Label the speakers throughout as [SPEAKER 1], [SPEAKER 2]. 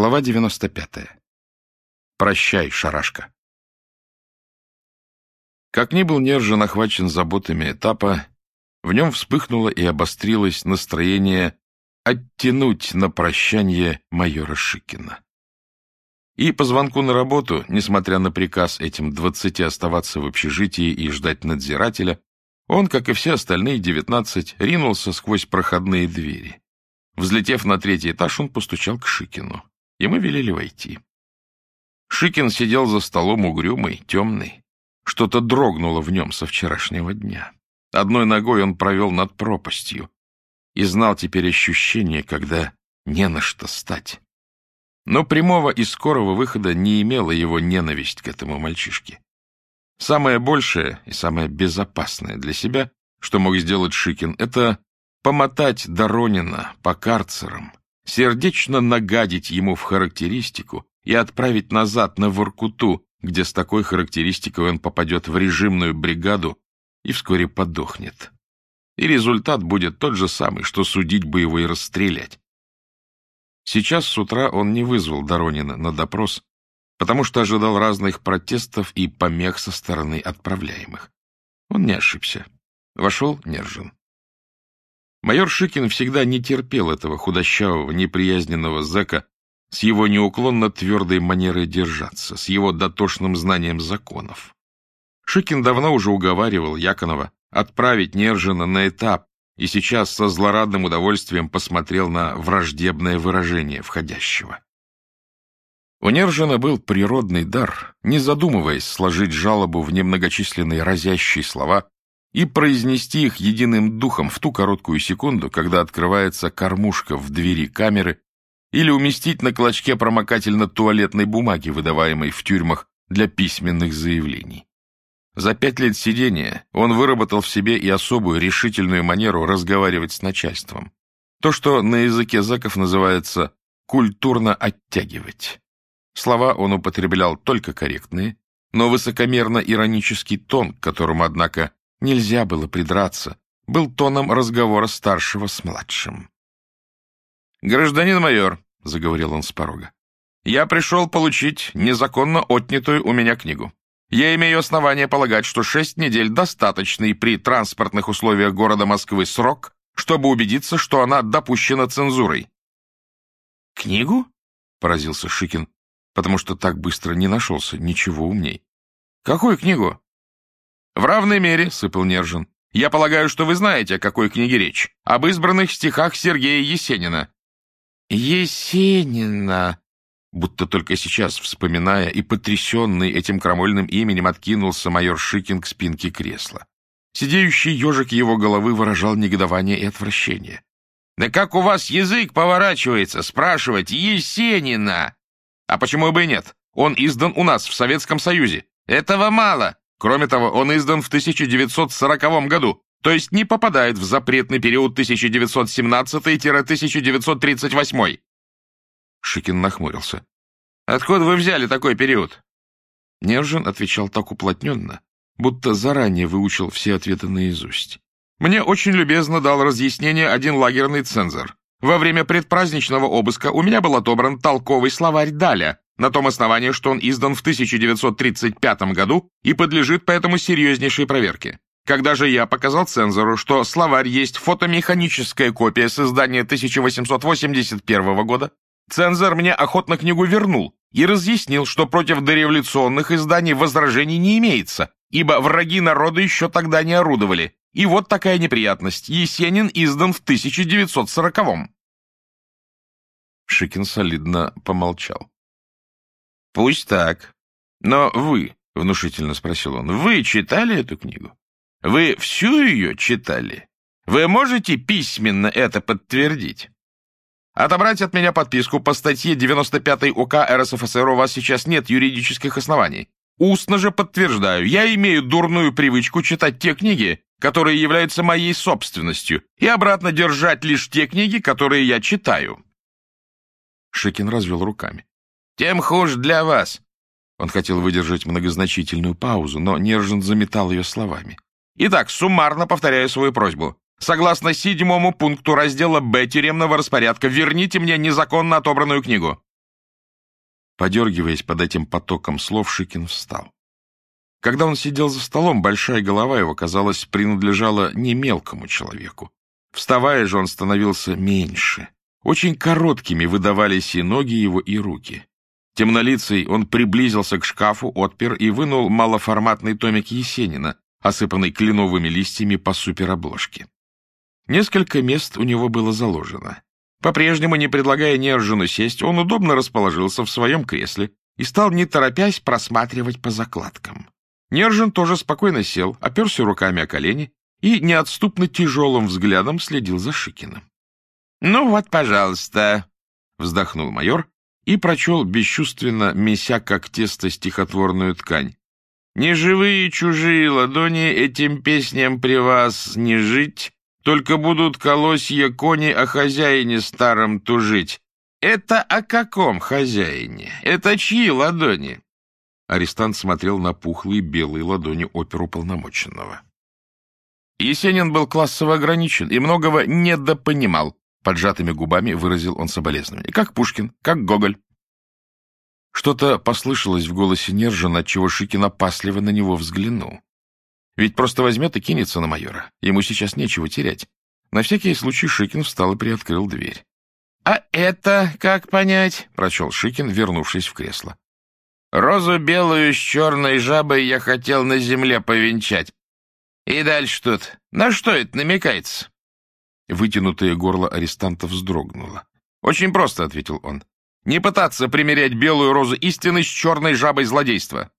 [SPEAKER 1] Глава 95. Прощай, шарашка. Как ни был Нержин охвачен заботами этапа, в нем вспыхнуло и обострилось настроение оттянуть на прощание майора Шикина. И по звонку на работу, несмотря на приказ этим двадцати оставаться в общежитии и ждать надзирателя, он, как и все остальные девятнадцать, ринулся сквозь проходные двери. Взлетев на третий этаж, он постучал к Шикину. Ему велели войти. Шикин сидел за столом угрюмый, темный. Что-то дрогнуло в нем со вчерашнего дня. Одной ногой он провел над пропастью и знал теперь ощущение, когда не на что стать. Но прямого и скорого выхода не имела его ненависть к этому мальчишке. Самое большее и самое безопасное для себя, что мог сделать Шикин, это помотать Доронина по карцерам, сердечно нагадить ему в характеристику и отправить назад на Воркуту, где с такой характеристикой он попадет в режимную бригаду и вскоре подохнет. И результат будет тот же самый, что судить бы его и расстрелять. Сейчас с утра он не вызвал Доронина на допрос, потому что ожидал разных протестов и помех со стороны отправляемых. Он не ошибся. Вошел Нержин. Майор Шикин всегда не терпел этого худощавого, неприязненного зэка с его неуклонно твердой манерой держаться, с его дотошным знанием законов. Шикин давно уже уговаривал Яконова отправить Нержина на этап, и сейчас со злорадным удовольствием посмотрел на враждебное выражение входящего. У Нержина был природный дар, не задумываясь сложить жалобу в немногочисленные разящие слова и произнести их единым духом в ту короткую секунду, когда открывается кормушка в двери камеры, или уместить на клочке промокательно-туалетной бумаги, выдаваемой в тюрьмах для письменных заявлений. За пять лет сидения он выработал в себе и особую решительную манеру разговаривать с начальством. То, что на языке зэков называется «культурно оттягивать». Слова он употреблял только корректные, но высокомерно-иронический тон, к которому, однако, Нельзя было придраться. Был тоном разговора старшего с младшим. «Гражданин майор», — заговорил он с порога, — «я пришел получить незаконно отнятую у меня книгу. Я имею основание полагать, что шесть недель — достаточный при транспортных условиях города Москвы срок, чтобы убедиться, что она допущена цензурой». «Книгу?» — поразился Шикин, потому что так быстро не нашелся ничего умней. «Какую книгу?» «В равной мере», — сыпал Нержин. «Я полагаю, что вы знаете, о какой книге речь. Об избранных стихах Сергея Есенина». «Есенина», будто только сейчас, вспоминая и потрясенный этим крамольным именем, откинулся майор Шикин к спинке кресла. Сидеющий ежик его головы выражал негодование и отвращение. «Да как у вас язык поворачивается спрашивать Есенина?» «А почему бы и нет? Он издан у нас в Советском Союзе. Этого мало. Кроме того, он издан в 1940 году, то есть не попадает в запретный период 1917-1938. Шикин нахмурился. «Откуда вы взяли такой период?» Нержин отвечал так уплотненно, будто заранее выучил все ответы наизусть. «Мне очень любезно дал разъяснение один лагерный цензор. Во время предпраздничного обыска у меня был отобран толковый словарь Даля, на том основании, что он издан в 1935 году и подлежит поэтому серьезнейшей проверке. Когда же я показал цензору, что словарь есть фотомеханическая копия с издания 1881 года, цензор мне охотно книгу вернул и разъяснил, что против дореволюционных изданий возражений не имеется, ибо враги народа еще тогда не орудовали. И вот такая неприятность. Есенин издан в 1940-м. Шикин солидно помолчал. Пусть так. Но вы, — внушительно спросил он, — вы читали эту книгу? Вы всю ее читали? Вы можете письменно это подтвердить? Отобрать от меня подписку по статье 95 УК РСФСР у вас сейчас нет юридических оснований. Устно же подтверждаю, я имею дурную привычку читать те книги, которые являются моей собственностью, и обратно держать лишь те книги, которые я читаю. Шикин развел руками. Тем хуже для вас. Он хотел выдержать многозначительную паузу, но Нержин заметал ее словами. Итак, суммарно повторяю свою просьбу. Согласно седьмому пункту раздела «Б» тюремного распорядка, верните мне незаконно отобранную книгу. Подергиваясь под этим потоком слов, Шикин встал. Когда он сидел за столом, большая голова его, казалось, принадлежала не мелкому человеку. Вставая же, он становился меньше. Очень короткими выдавались и ноги его, и руки. Темнолицей он приблизился к шкафу, отпер и вынул малоформатный томик Есенина, осыпанный кленовыми листьями по суперобложке. Несколько мест у него было заложено. По-прежнему, не предлагая Нержину сесть, он удобно расположился в своем кресле и стал, не торопясь, просматривать по закладкам. Нержин тоже спокойно сел, оперся руками о колени и неотступно тяжелым взглядом следил за Шикиным. — Ну вот, пожалуйста, — вздохнул майор и прочел, бесчувственно меся как тесто стихотворную ткань. «Не живые чужие ладони этим песням при вас не жить, только будут колосья кони о хозяине старом тужить. Это о каком хозяине? Это чьи ладони?» Арестант смотрел на пухлые белые ладони оперуполномоченного. Есенин был классово ограничен и многого недопонимал. Поджатыми губами выразил он соболезнование. Как Пушкин, как Гоголь. Что-то послышалось в голосе Нержина, отчего Шикин опасливо на него взглянул. Ведь просто возьмет и кинется на майора. Ему сейчас нечего терять. На всякий случай Шикин встал и приоткрыл дверь. — А это как понять? — прочел Шикин, вернувшись в кресло. — Розу белую с черной жабой я хотел на земле повенчать. И дальше тут. На что это намекается? Вытянутое горло арестанта вздрогнуло. — Очень просто, — ответил он. — Не пытаться примерять белую розу истины с черной жабой злодейства.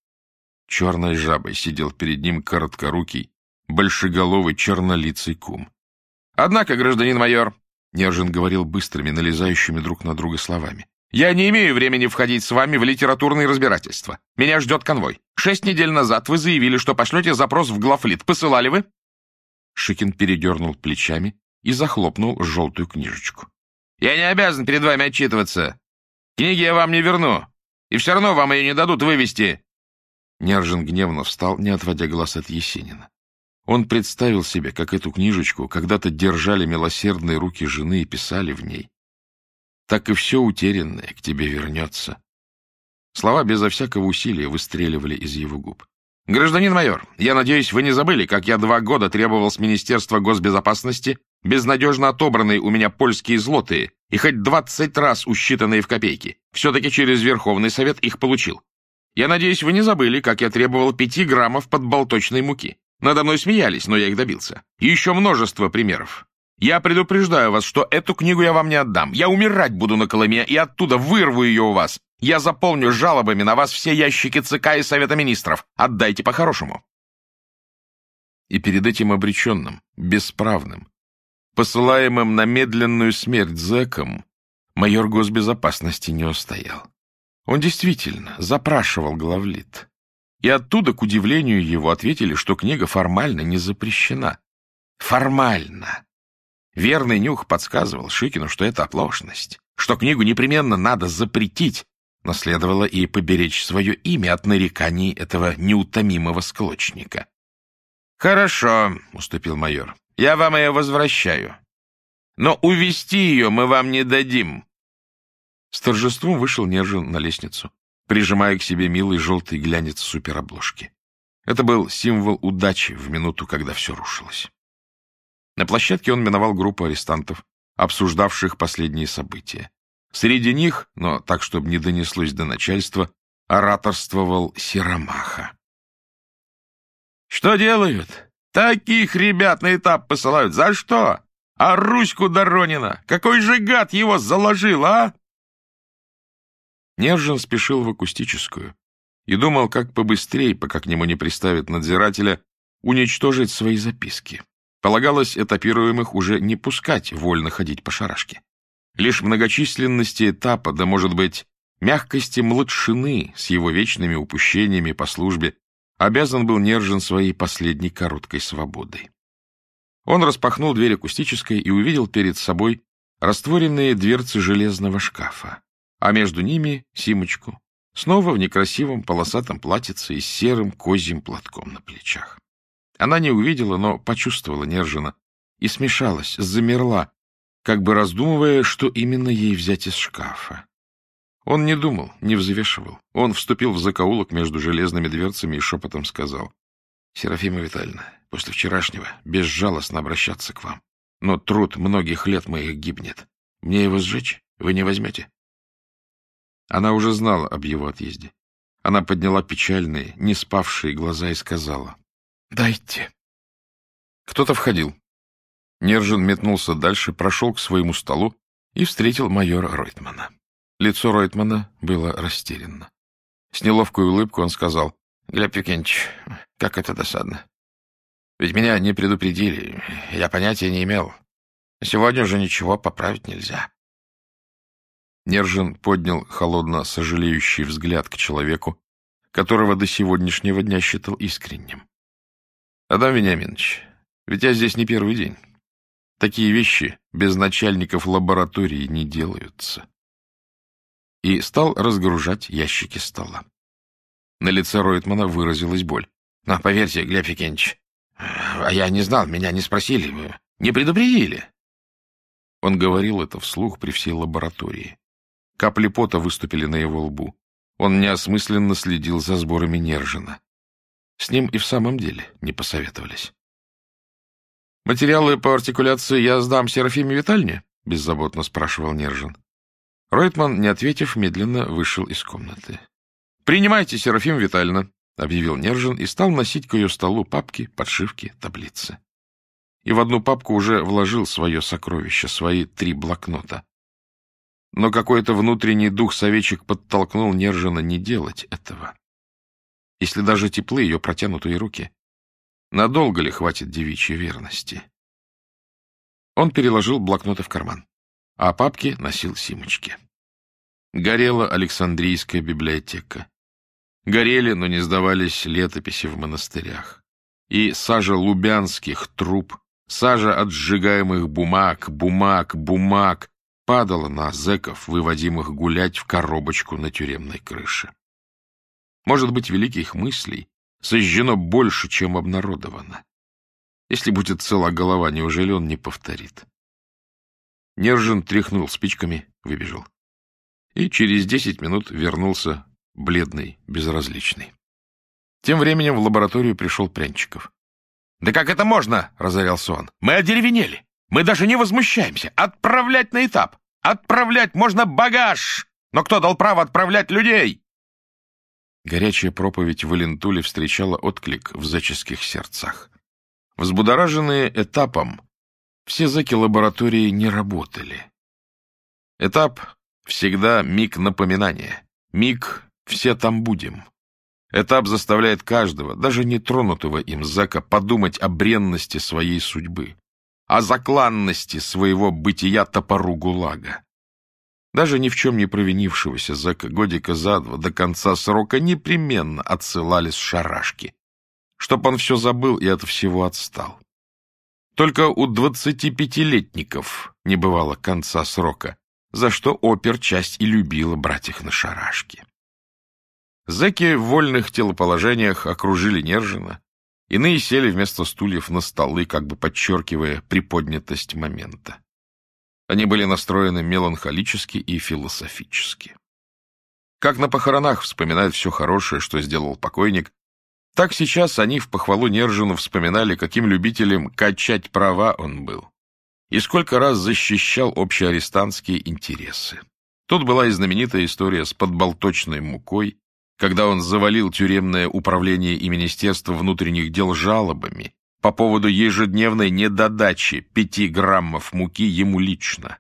[SPEAKER 1] Черной жабой сидел перед ним короткорукий, большеголовый чернолицый кум. — Однако, гражданин майор, — Нержин говорил быстрыми, налезающими друг на друга словами, — я не имею времени входить с вами в литературные разбирательства. Меня ждет конвой. Шесть недель назад вы заявили, что пошлете запрос в главлит. Посылали вы? Шикин передернул плечами и захлопнул желтую книжечку. — Я не обязан перед вами отчитываться. Книги я вам не верну, и все равно вам ее не дадут вывести. Нержин гневно встал, не отводя глаз от Есенина. Он представил себе, как эту книжечку когда-то держали милосердные руки жены и писали в ней. «Так и все утерянное к тебе вернется». Слова безо всякого усилия выстреливали из его губ. «Гражданин майор, я надеюсь, вы не забыли, как я два года требовал с Министерства госбезопасности безнадежно отобранные у меня польские злотые и хоть двадцать раз усчитанные в копейки. Все-таки через Верховный Совет их получил. Я надеюсь, вы не забыли, как я требовал пяти граммов подболточной муки. Надо мной смеялись, но я их добился. И еще множество примеров. Я предупреждаю вас, что эту книгу я вам не отдам. Я умирать буду на Колыме и оттуда вырву ее у вас. Я заполню жалобами на вас все ящики ЦК и Совета Министров. Отдайте по-хорошему. И перед этим обреченным, бесправным, посылаемым на медленную смерть зэком, майор госбезопасности не устоял. Он действительно запрашивал главлит. И оттуда, к удивлению его, ответили, что книга формально не запрещена. Формально. Верный нюх подсказывал Шикину, что это оплошность, что книгу непременно надо запретить, но следовало и поберечь свое имя от нареканий этого неутомимого склочника. «Хорошо», — уступил майор, — «я вам ее возвращаю. Но увести ее мы вам не дадим. С торжеством вышел Нержин на лестницу, прижимая к себе милый желтый глянец суперобложки. Это был символ удачи в минуту, когда все рушилось. На площадке он миновал группу арестантов, обсуждавших последние события. Среди них, но так, чтобы не донеслось до начальства, ораторствовал Серомаха. «Что делают? Таких ребят на этап посылают. За что? А Руську Доронина? Какой же гад его заложил, а?» Нержин спешил в акустическую и думал, как побыстрее, пока к нему не приставят надзирателя, уничтожить свои записки. Полагалось этапируемых уже не пускать вольно ходить по шарашке. Лишь многочисленности этапа, да, может быть, мягкости младшины с его вечными упущениями по службе обязан был Нержин своей последней короткой свободой. Он распахнул дверь акустической и увидел перед собой растворенные дверцы железного шкафа а между ними Симочку, снова в некрасивом полосатом платьице и с серым козьим платком на плечах. Она не увидела, но почувствовала Нержина и смешалась, замерла, как бы раздумывая, что именно ей взять из шкафа. Он не думал, не взвешивал. Он вступил в закоулок между железными дверцами и шепотом сказал. — Серафима Витальевна, после вчерашнего безжалостно обращаться к вам. Но труд многих лет моих гибнет. Мне его сжечь? Вы не возьмете? Она уже знала об его отъезде. Она подняла печальные, не спавшие глаза и сказала. — Дайте. Кто-то входил. Нержин метнулся дальше, прошел к своему столу и встретил майора Ройтмана. Лицо Ройтмана было растерянно. С неловкой улыбкой он сказал, — Глеб Викентьевич, как это досадно. Ведь меня не предупредили, я понятия не имел. Сегодня уже ничего поправить нельзя. Нержин поднял холодно сожалеющий взгляд к человеку, которого до сегодняшнего дня считал искренним. — Адам Вениаминович, ведь я здесь не первый день. Такие вещи без начальников лаборатории не делаются. И стал разгружать ящики стола. На лице Ройтмана выразилась боль. — Но поверьте, Глеб Викентьевич, а я не знал, меня не спросили, не предупредили. Он говорил это вслух при всей лаборатории. Капли пота выступили на его лбу. Он неосмысленно следил за сборами Нержина. С ним и в самом деле не посоветовались. «Материалы по артикуляции я сдам Серафиме Витальне?» — беззаботно спрашивал Нержин. Ройтман, не ответив, медленно вышел из комнаты. «Принимайте, Серафим Витальевна», — объявил Нержин и стал носить к ее столу папки, подшивки, таблицы. И в одну папку уже вложил свое сокровище, свои три блокнота. Но какой-то внутренний дух советчик подтолкнул Нержина не делать этого. Если даже теплы ее протянутые руки, надолго ли хватит девичьей верности? Он переложил блокноты в карман, а папки носил Симочке. Горела Александрийская библиотека. Горели, но не сдавались летописи в монастырях. И сажа лубянских труб, сажа от сжигаемых бумаг, бумаг, бумаг, падала на зэков, выводимых гулять в коробочку на тюремной крыше. Может быть, великих мыслей сожжено больше, чем обнародовано. Если будет цела голова, неужели он не повторит? Нержин тряхнул спичками, выбежал. И через десять минут вернулся, бледный, безразличный. Тем временем в лабораторию пришел Прянчиков. — Да как это можно? — разорялся он. — Мы одеревенели. Мы даже не возмущаемся. Отправлять на этап. Отправлять можно багаж! Но кто дал право отправлять людей? Горячая проповедь в Алентуле встречала отклик в заческих сердцах. Взбудораженные этапом, все заки лаборатории не работали. Этап — всегда миг напоминания, миг «все там будем». Этап заставляет каждого, даже нетронутого им зака, подумать о бренности своей судьбы, о закланности своего бытия топору ГУЛАГа. Даже ни в чем не провинившегося зэка годика за два до конца срока непременно отсылали с шарашки, чтоб он все забыл и от всего отстал. Только у двадцатипятилетников не бывало конца срока, за что опер часть и любила брать их на шарашки. Зэки в вольных телоположениях окружили Нержина, Иные сели вместо стульев на столы, как бы подчеркивая приподнятость момента. Они были настроены меланхолически и философически. Как на похоронах вспоминают все хорошее, что сделал покойник, так сейчас они в похвалу Нержину вспоминали, каким любителем качать права он был. И сколько раз защищал общеарестантские интересы. Тут была и знаменитая история с подболточной мукой, когда он завалил тюремное управление и Министерство внутренних дел жалобами по поводу ежедневной недодачи пяти граммов муки ему лично.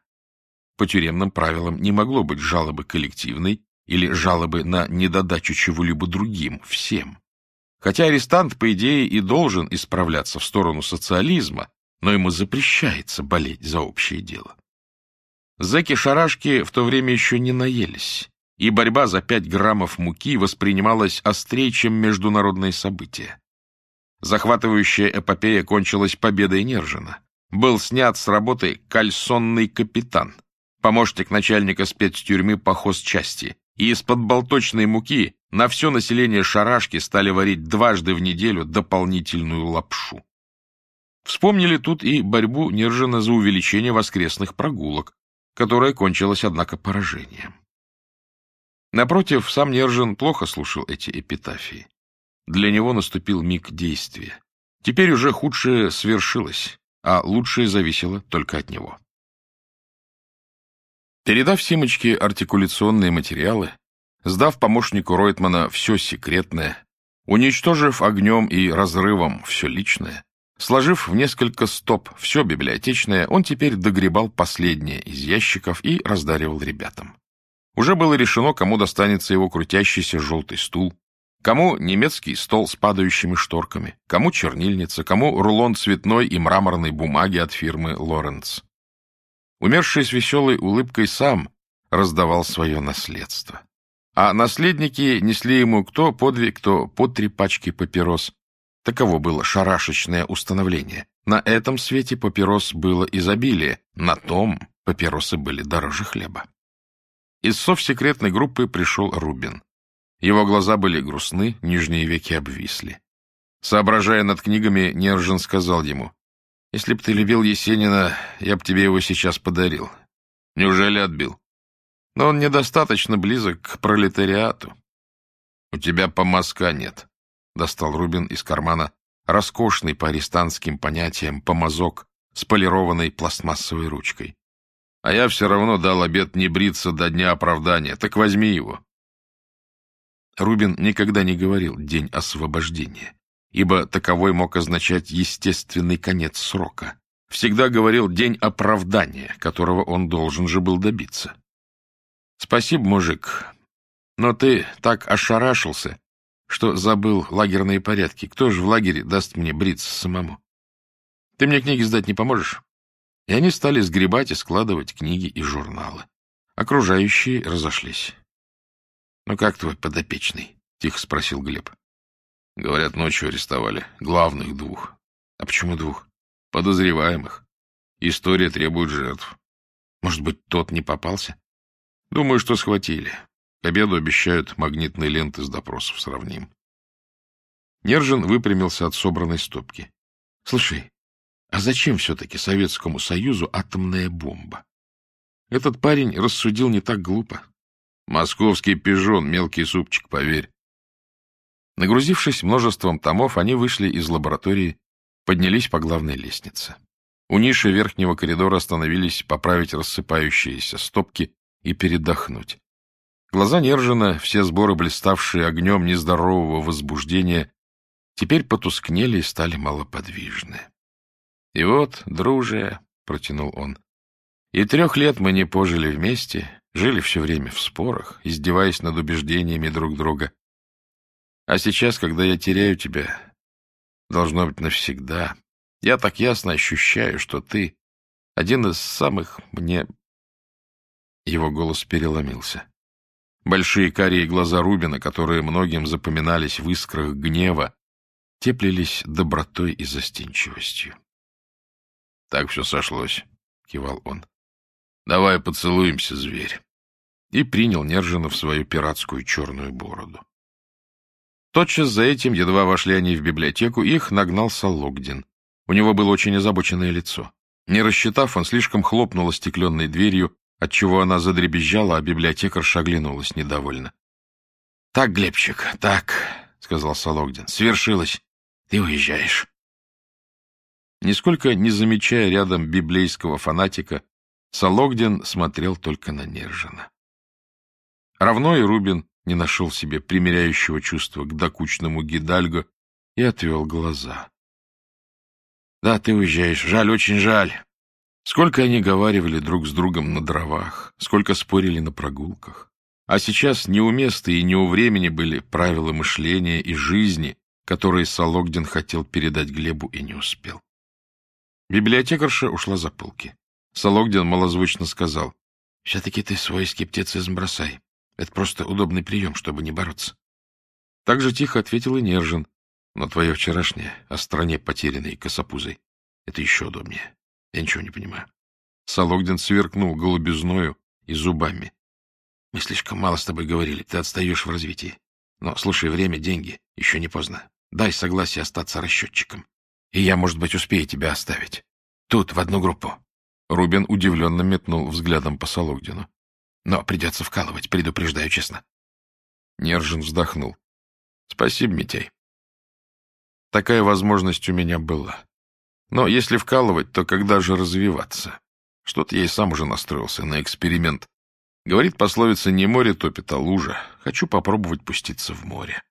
[SPEAKER 1] По тюремным правилам не могло быть жалобы коллективной или жалобы на недодачу чего-либо другим, всем. Хотя арестант, по идее, и должен исправляться в сторону социализма, но ему запрещается болеть за общее дело. Зэки-шарашки в то время еще не наелись, и борьба за пять граммов муки воспринималась острее, чем международные события. Захватывающая эпопея кончилась победой Нержина. Был снят с работы кальсонный капитан, помощник начальника спецтюрьмы по хозчасти, и из-под болточной муки на все население шарашки стали варить дважды в неделю дополнительную лапшу. Вспомнили тут и борьбу Нержина за увеличение воскресных прогулок, которая кончилась, однако, поражением. Напротив, сам Нержин плохо слушал эти эпитафии. Для него наступил миг действия. Теперь уже худшее свершилось, а лучшее зависело только от него. Передав Симочке артикуляционные материалы, сдав помощнику Ройтмана все секретное, уничтожив огнем и разрывом все личное, сложив в несколько стоп все библиотечное, он теперь догребал последнее из ящиков и раздаривал ребятам. Уже было решено, кому достанется его крутящийся желтый стул, кому немецкий стол с падающими шторками, кому чернильница, кому рулон цветной и мраморной бумаги от фирмы «Лоренц». Умерший с веселой улыбкой сам раздавал свое наследство. А наследники несли ему кто по две, кто по три пачки папирос. Таково было шарашечное установление. На этом свете папирос было изобилие, на том папиросы были дороже хлеба. Из совсекретной группы пришел Рубин. Его глаза были грустны, нижние веки обвисли. Соображая над книгами, Нержин сказал ему, «Если б ты любил Есенина, я б тебе его сейчас подарил. Неужели отбил? Но он недостаточно близок к пролетариату. У тебя помазка нет», — достал Рубин из кармана роскошный по арестантским понятиям помазок с полированной пластмассовой ручкой. А я все равно дал обет не бриться до дня оправдания. Так возьми его. Рубин никогда не говорил «день освобождения», ибо таковой мог означать естественный конец срока. Всегда говорил «день оправдания», которого он должен же был добиться. «Спасибо, мужик, но ты так ошарашился, что забыл лагерные порядки. Кто же в лагере даст мне бриться самому? Ты мне книги сдать не поможешь?» И они стали сгребать и складывать книги и журналы. Окружающие разошлись. — Ну как твой подопечный? — тихо спросил Глеб. — Говорят, ночью арестовали. Главных двух. — А почему двух? — Подозреваемых. История требует жертв. Может быть, тот не попался? — Думаю, что схватили. К обеду обещают магнитные ленты с допросов сравним. Нержин выпрямился от собранной стопки. — Слушай, а зачем все-таки Советскому Союзу атомная бомба? Этот парень рассудил не так глупо. Московский пижон, мелкий супчик, поверь. Нагрузившись множеством томов, они вышли из лаборатории, поднялись по главной лестнице. У ниши верхнего коридора остановились поправить рассыпающиеся стопки и передохнуть. Глаза Нержина, все сборы, блиставшие огнем нездорового возбуждения, теперь потускнели и стали малоподвижны. — И вот, дружие, — протянул он, — и трех лет мы не пожили вместе, жили все время в спорах, издеваясь над убеждениями друг друга. А сейчас, когда я теряю тебя, должно быть навсегда, я так ясно ощущаю, что ты один из самых мне... Его голос переломился. Большие карие глаза Рубина, которые многим запоминались в искрах гнева, теплились добротой и застенчивостью. Так все сошлось, — кивал он. — Давай поцелуемся, зверь. И принял Нержина в свою пиратскую черную бороду. Тотчас за этим, едва вошли они в библиотеку, их нагнал Салогдин. У него было очень озабоченное лицо. Не рассчитав, он слишком хлопнул остекленной дверью, отчего она задребезжала, а библиотекарша оглянулась недовольно. — Так, Глебчик, так, — сказал Салогдин, — свершилось. Ты уезжаешь. Нисколько не замечая рядом библейского фанатика, Сологдин смотрел только на Нержина. Равно и Рубин не нашел себе примиряющего чувства к докучному Гидальго и отвел глаза. — Да, ты уезжаешь. Жаль, очень жаль. Сколько они говаривали друг с другом на дровах, сколько спорили на прогулках. А сейчас не у и не у времени были правила мышления и жизни, которые Сологдин хотел передать Глебу и не успел. Библиотекарша ушла за полки. Сологдин малозвучно сказал, — Все-таки ты свой скептицизм бросай. Это просто удобный прием, чтобы не бороться. Так же тихо ответил и Нержин. Но твое вчерашнее о стране, потерянной косопузой, это еще удобнее. Я ничего не понимаю. Сологдин сверкнул голубизною и зубами. Мы слишком мало с тобой говорили, ты отстаешь в развитии. Но, слушай, время, деньги, еще не поздно. Дай согласие остаться расчетчиком. И я, может быть, успею тебя оставить. Тут, в одну группу. Рубин удивленно метнул взглядом по Сологдину. Но придется вкалывать, предупреждаю честно. Нержин вздохнул. Спасибо, Митяй. Такая возможность у меня была. Но если вкалывать, то когда же развиваться? Что-то я и сам уже настроился на эксперимент. Говорит пословица, не море топит, а лужа. Хочу попробовать пуститься в море.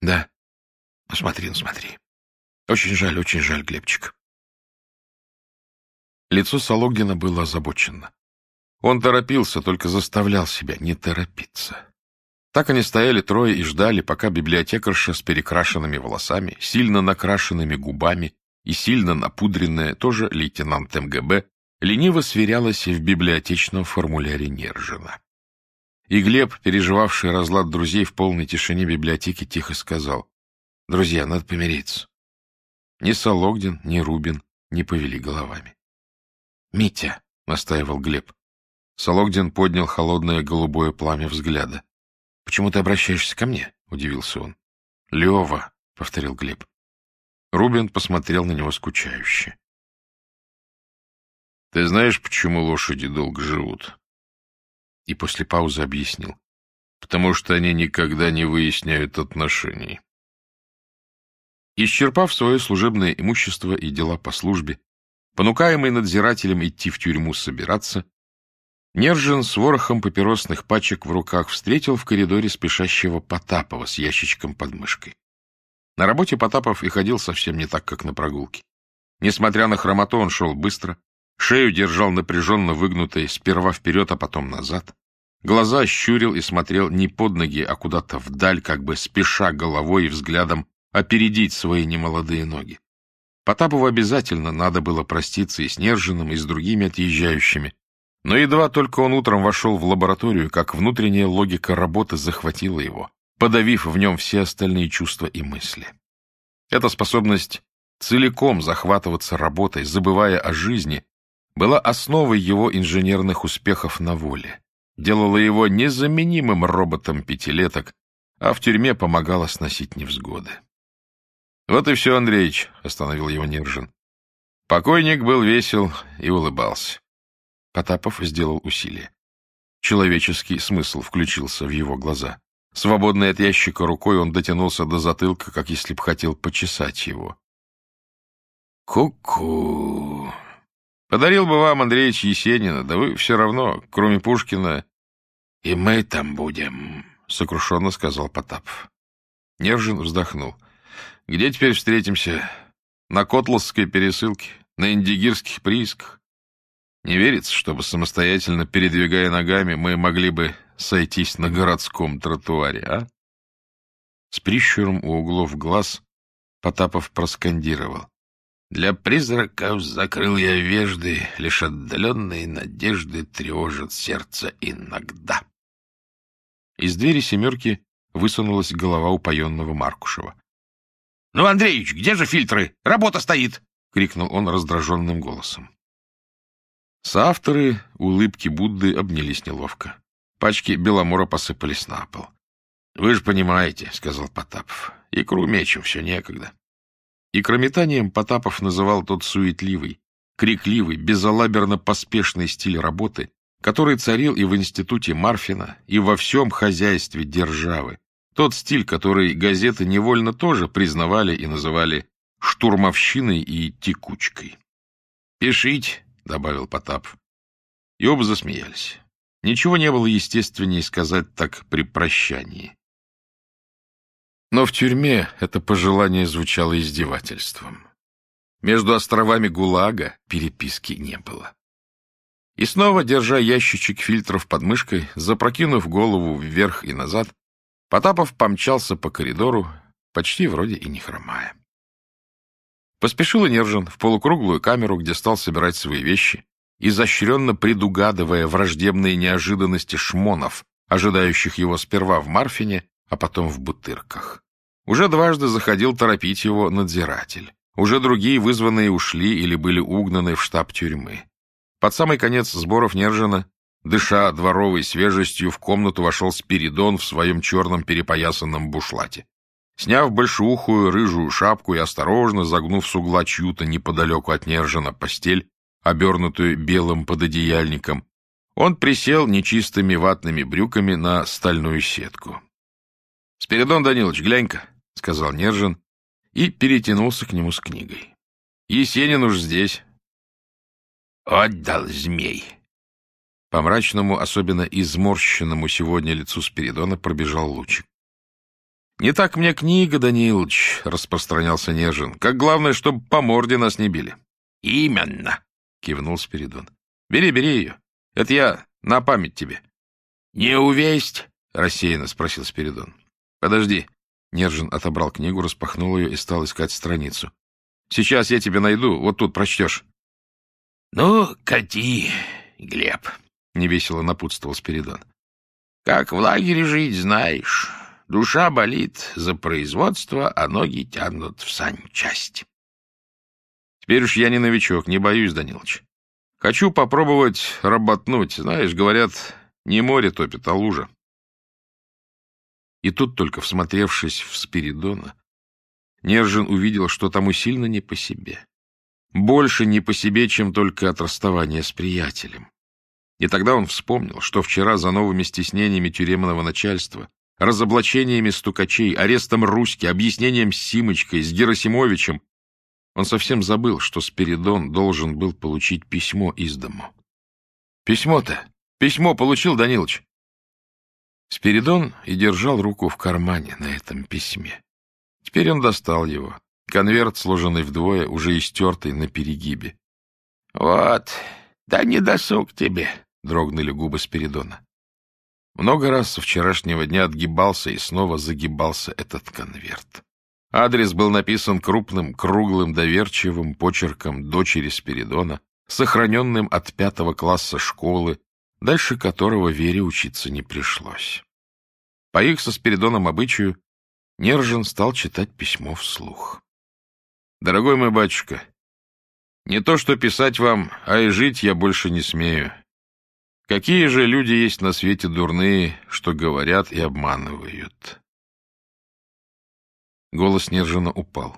[SPEAKER 1] Да. Ну, смотри, ну, смотри. Очень жаль, очень жаль, Глебчик. Лицо Сологдина было озабочено. Он торопился, только заставлял себя не торопиться. Так они стояли трое и ждали, пока библиотекарша с перекрашенными волосами, сильно накрашенными губами и сильно напудренная, тоже лейтенант МГБ, лениво сверялась в библиотечном формуляре Нержина. И Глеб, переживавший разлад друзей в полной тишине библиотеки, тихо сказал, «Друзья, надо помириться». Ни Сологдин, ни Рубин не повели головами. «Митя», — настаивал Глеб. Сологдин поднял холодное голубое пламя взгляда. «Почему ты обращаешься ко мне?» — удивился он. «Лева», — повторил Глеб. Рубин посмотрел на него скучающе. «Ты знаешь, почему лошади долго живут?» И после паузы объяснил. «Потому что они никогда не выясняют отношений». Исчерпав свое служебное имущество и дела по службе, понукаемый надзирателем идти в тюрьму собираться, Нержин с ворохом папиросных пачек в руках встретил в коридоре спешащего Потапова с ящичком под мышкой. На работе Потапов и ходил совсем не так, как на прогулке. Несмотря на хромоту, он шел быстро, шею держал напряженно выгнутой, сперва вперед, а потом назад. Глаза щурил и смотрел не под ноги, а куда-то вдаль, как бы спеша головой и взглядом опередить свои немолодые ноги. Потапову обязательно надо было проститься и с Нержиным, и с другими отъезжающими, но едва только он утром вошел в лабораторию, как внутренняя логика работы захватила его, подавив в нем все остальные чувства и мысли. Эта способность целиком захватываться работой, забывая о жизни, была основой его инженерных успехов на воле, делала его незаменимым роботом пятилеток, а в тюрьме помогала сносить невзгоды. «Вот и все, Андреич», — остановил его Нержин. Покойник был весел и улыбался. Потапов сделал усилие. Человеческий смысл включился в его глаза. Свободной от ящика рукой он дотянулся до затылка, как если б хотел почесать его. «Ку-ку! Подарил бы вам, Андреевич Есенина, да вы все равно, кроме Пушкина, и мы там будем», — сокрушенно сказал Потапов. Нержин вздохнул. «Где теперь встретимся? На Котловской пересылке? На индигирских приисках? Не верится, чтобы самостоятельно передвигая ногами мы могли бы сойтись на городском тротуаре, а? С прищуром у углов глаз Потапов проскандировал. Для призраков закрыл я вежды, лишь отдаленные надежды тревожат сердце иногда. Из двери «семерки» высунулась голова упоенного Маркушева. — Ну, Андреич, где же фильтры? Работа стоит! — крикнул он раздраженным голосом. Соавторы улыбки Будды обнялись неловко. Пачки беломора посыпались на пол. — Вы же понимаете, — сказал Потапов, — икру мечем все некогда. Икрометанием Потапов называл тот суетливый, крикливый, безалаберно-поспешный стиль работы, который царил и в институте Марфина, и во всем хозяйстве державы. Тот стиль, который газеты невольно тоже признавали и называли штурмовщиной и текучкой. «Пишите», — добавил Потапов. И оба засмеялись. Ничего не было естественнее сказать так при прощании. Но в тюрьме это пожелание звучало издевательством. Между островами ГУЛАГа переписки не было. И снова, держа ящичек фильтров под мышкой, запрокинув голову вверх и назад, Потапов помчался по коридору, почти вроде и не хромая. Поспешил и в полукруглую камеру, где стал собирать свои вещи, изощренно предугадывая враждебные неожиданности шмонов, ожидающих его сперва в Марфине, а потом в Бутырках. Уже дважды заходил торопить его надзиратель. Уже другие вызванные ушли или были угнаны в штаб тюрьмы. Под самый конец сборов Нержина, дыша дворовой свежестью, в комнату вошел Спиридон в своем черном перепоясанном бушлате. Сняв большухую рыжую шапку и осторожно загнув с угла чью-то неподалеку от Нержина постель, обернутую белым пододеяльником, Он присел нечистыми ватными брюками на стальную сетку. — Спиридон Данилович, глянь-ка, — сказал Нержин и перетянулся к нему с книгой. — Есенин уж здесь. — Отдал змей. По мрачному, особенно изморщенному сегодня лицу Спиридона пробежал лучик. — Не так мне книга, Данилович, — распространялся Нежин. — Как главное, чтобы по морде нас не били. — Именно, — кивнул Спиридон. — Бери, бери ее. Это я на память тебе. — Не увесть? — рассеянно спросил Спиридон. — Подожди. Нержин отобрал книгу, распахнул ее и стал искать страницу. — Сейчас я тебе найду, вот тут прочтешь. — Ну, кати, Глеб, — невесело напутствовал Спиридон. — Как в лагере жить, знаешь. Душа болит за производство, а ноги тянут в санчасть. Теперь уж я не новичок, не боюсь, Данилович. Хочу попробовать работнуть. Знаешь, говорят, не море топит, а лужа. И тут, только всмотревшись в Спиридона, Нержин увидел, что тому сильно не по себе. Больше не по себе, чем только от расставания с приятелем. И тогда он вспомнил, что вчера за новыми стеснениями тюремного начальства разоблачениями стукачей, арестом Руськи, объяснением с Симочкой, с Герасимовичем. Он совсем забыл, что Спиридон должен был получить письмо из дому. «Письмо-то! Письмо получил, Данилович!» Спиридон и держал руку в кармане на этом письме. Теперь он достал его. Конверт, сложенный вдвое, уже истертый на перегибе. — Вот, да не досуг тебе, — дрогнули губы Спиридона. Много раз со вчерашнего дня отгибался и снова загибался этот конверт. Адрес был написан крупным, круглым, доверчивым почерком дочери Спиридона, сохраненным от пятого класса школы, дальше которого Вере учиться не пришлось. По их со Спиридоном обычаю Нержин стал читать письмо вслух. «Дорогой мой батюшка, не то что писать вам, а и жить я больше не смею. Какие же люди есть на свете дурные, что говорят и обманывают? Голос Нержина упал.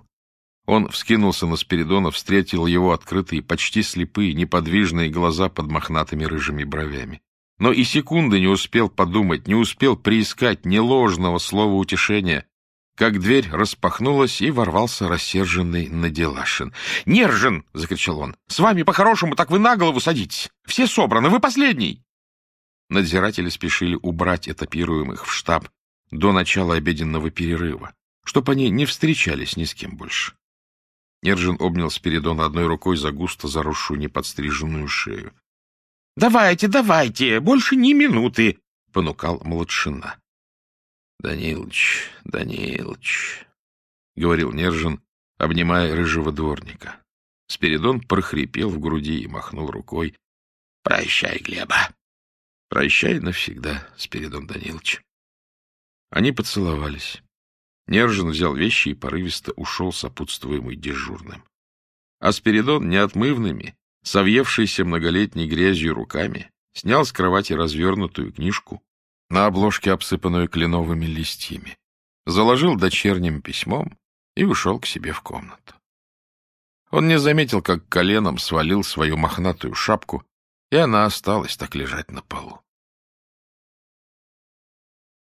[SPEAKER 1] Он вскинулся на Спиридона, встретил его открытые, почти слепые, неподвижные глаза под мохнатыми рыжими бровями. Но и секунды не успел подумать, не успел приискать ни ложного слова утешения, как дверь распахнулась, и ворвался рассерженный Наделашин. «Нержин!» — закричал он. «С вами по-хорошему, так вы на голову садитесь! Все собраны, вы последний!» Надзиратели спешили убрать этапируемых в штаб до начала обеденного перерыва, чтоб они не встречались ни с кем больше. Нержин обнял Спиридона одной рукой за густо заросшую неподстриженную шею. — Давайте, давайте, больше ни минуты! — понукал младшина. — Данилыч, Данилыч, — говорил Нержин, обнимая рыжего дворника. Спиридон прохрипел в груди и махнул рукой. — Прощай, Глеба. — Прощай навсегда, Спиридон Данилович. Они поцеловались. Нержин взял вещи и порывисто ушел сопутствуемый дежурным. А Спиридон неотмывными, совьевшийся многолетней грязью руками, снял с кровати развернутую книжку, на обложке, обсыпанную кленовыми листьями, заложил дочерним письмом и ушел к себе в комнату. Он не заметил, как коленом свалил свою мохнатую шапку, и она осталась так лежать на полу.